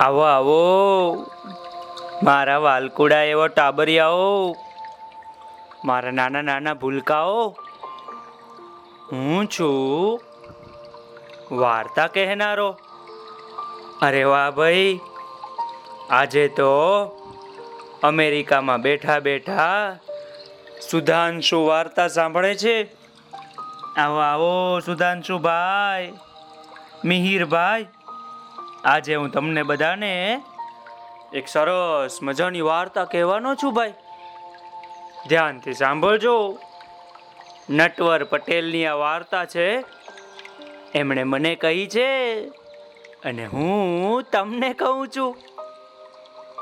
આવો આવો. મારા વાલકુડા એવો ટાબરિયાઓ. મારા નાના નાના ભૂલકાઓ. હું છું વાર્તા કહેનારો. અરે વાહ ભાઈ. આજે તો અમેરિકામાં બેઠા બેઠા સુધાંશુ વાર્તા સાંભળે છે. આવો આવો, સુધાંશુ ભાઈ. મિહિરભાઈ. આજે હું તમને બધાને એક સરસ મજાની વાર્તા કહેવાનો છું ભાઈ. ધ્યાનથી સાંભળજો. નટવર પટેલની આ વાર્તા છે, એમણે મને કહી છે અને હું તમને કહું છું.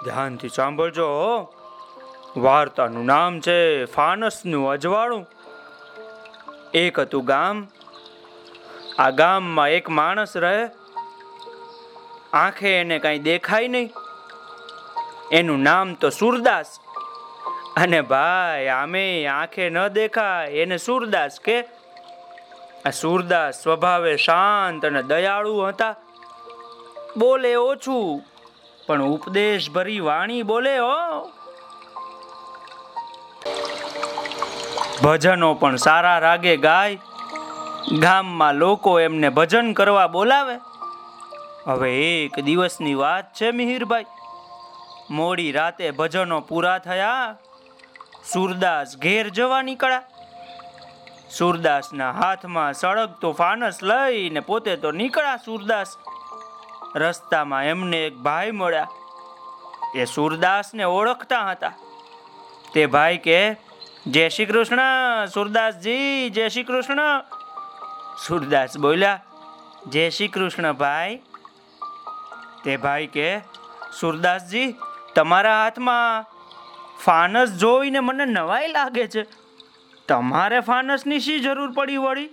ધ્યાનથી સાંભળજો. વાર્તાનું નામ છે ફાનસનું અજવાળું. એક હતું ગામ. આ ગામમાં એક માણસ રહે આંખે એને કાંઈ દેખાય નહીં. એનું નામ તો સુરદાસ. અને ભાઈ, આમે આંખે ન દેખાય એને સુરદાસ કે? આ સુરદાસ સ્વભાવે શાંત અને દયાળુ હતા. બોલે, ઓછું. પણ ઉપદેશ ભરી વાણી બોલે, હો. ભજનો પણ સારા રાગે ગાય. ગામમાં લોકો એમને ભજન કરવા બોલાવે. હવે એક દિવસની વાત છે, મિહિરભાઈ. મોડી રાતે ભજનો પૂરા થયા, સુરદાસ ઘેર જવા નીકળ્યા. સુરદાસના હાથમાં સળગતો ફાનસ લઈને પોતે તો નીકળ્યા સુરદાસ. રસ્તામાં એમને એક ભાઈ મળ્યા. એ સુરદાસને ઓળખતા હતા. તે ભાઈ કે, જય શ્રી કૃષ્ણ, સુરદાસજી, જય શ્રી કૃષ્ણ. સુરદાસ બોલ્યા, જય શ્રી કૃષ્ણ ભાઈ તે ભાઈ કે, સુરદાસજી, તમારા હાથમાં ફાનસ જોઈને મને નવાઈ લાગે છે. તમારે ફાનસની શી જરૂર પડી વળી?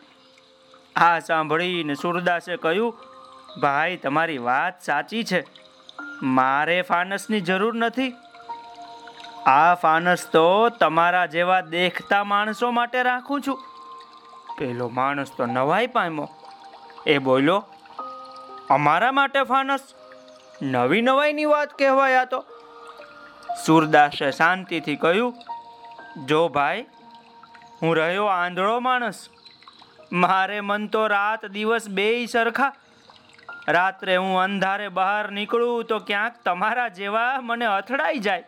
આ સાંભળીને સુરદાસે કહ્યું, ભાઈ, તમારી વાત સાચી છે. મારે ફાનસની જરૂર નથી. આ ફાનસ તો તમારા જેવા દેખતા માણસો માટે રાખું છું. પેલો માણસ તો નવાઈ પામ્યો. એ બોલ્યો, અમારા માટે ફાનસ? નવી નવાઈની વાત કહેવાય આ તો. સુરદાસે શાંતિથી કહ્યું, જો ભાઈ, હું રહ્યો આંધળો માણસ, મારે મન તો રાત દિવસ બેય સરખા. રાત્રે હું અંધારે બહાર નીકળું તો ક્યાંક તમારા જેવા મને અથડાઈ જાય.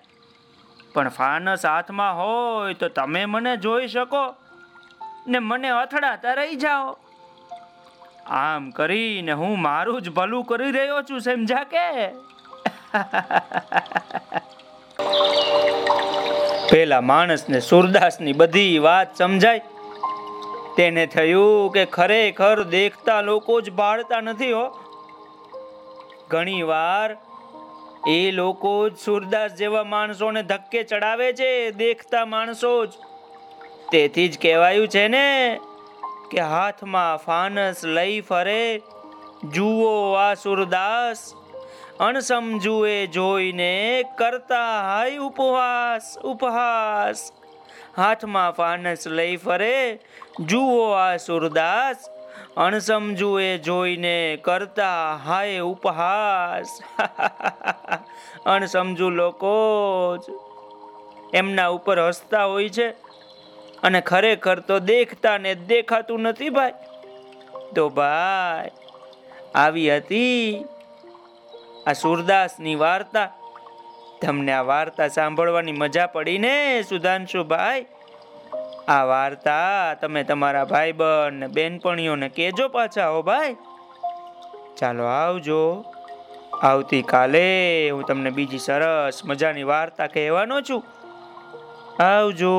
પણ ફાનસ હાથમાં હોય તો તમે મને જોઈ શકો ને મને અથડાતા રહી જાઓ. આમ કરીને હું મારું જ ભલું કરી રહ્યો છું સમજા કે પેલા માણસને સુરદાસની બધી વાત સમજાય. તેને થયું કે ખરેખર દેખતા લોકો જ ભાળતા નથી હો. ઘણી વાર એ લોકો જ સુરદાસ જેવા માણસોને ધક્કે ચડાવે છે, દેખતા માણસો જ. તેથી જ કહેવાયું છે ને કે હાથમાં ફાનસ લઈ ફરે, જુઓ આ સુરદાસ અણસમજુએ જોઈને કરતા હાય ઉપવાસ, ઉપહાસ. હાથમાં ફાનસ લઈ ફરે, જુઓ આ સુરદાસ અણસમજુએ જોઈને કરતા હાય ઉપહાસ. અણસમજુ લોકો જ એમના ઉપર હસતા હોય છે. અને ખરેખર તો દેખતા ને દેખાતું નથી ભાઈ. તો ભાઈ, આવી હતી આ સુરદાસની વાર્તા. તમને આ વાર્તા સાંભળવાની મજા પડી ને સુધાંશુભાઈ આ વાર્તા તમે તમારા ભાઈબંધ ને બેનપણીઓને કહેજો પાછા હો ભાઈ. ચાલો આવજો. આવતીકાલે હું તમને બીજી સરસ મજાની વાર્તા કહેવાનો છું. આવજો.